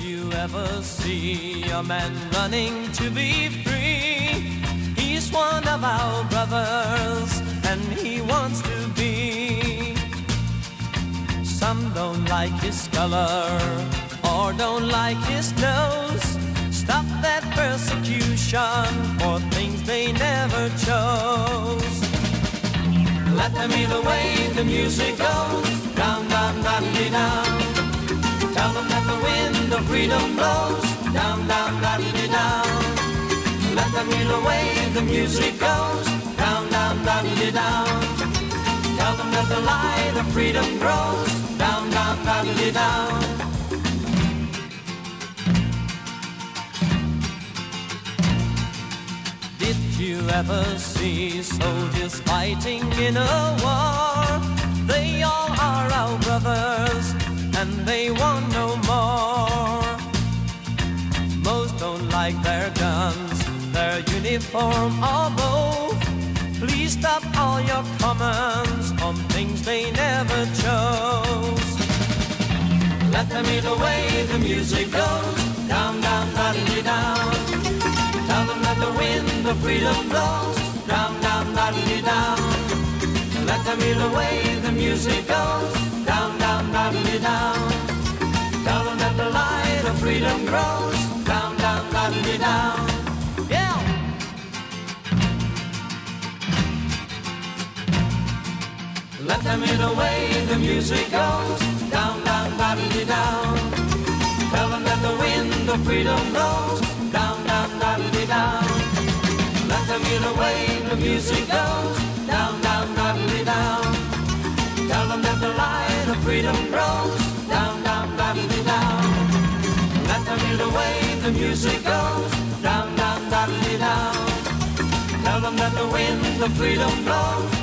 you ever see a man running to be free? He's one of our brothers, and he wants to be. Some don't like his color or don't like his nose. Stop that persecution for things they never chose. Let them hear the way the music goes. Down, down. Freedom blows. Down, down, down, down. Let them hear the way the music goes. Down, down, down, down. Tell them that the light of freedom grows. Down, down, down, down. Did you ever see soldiers fighting in a war? Their uniform, or both. Please stop all your comments on things they never chose. Let them hear the way the music goes, down, down, down, down. Tell them that the wind of freedom blows down, down, down, down. Let them hear the way the music goes down, down, down, down. Tell them that the light of freedom grows Let hear the way the music goes down, down, down, down. Tell them that the wind of freedom blows down, down, down, down. Let them hear the way the music goes down, down, down, down. Tell them that the light of freedom grows down, down, down, down. Let them hear the way the music goes down, down, down, down. Tell them that the wind of freedom blows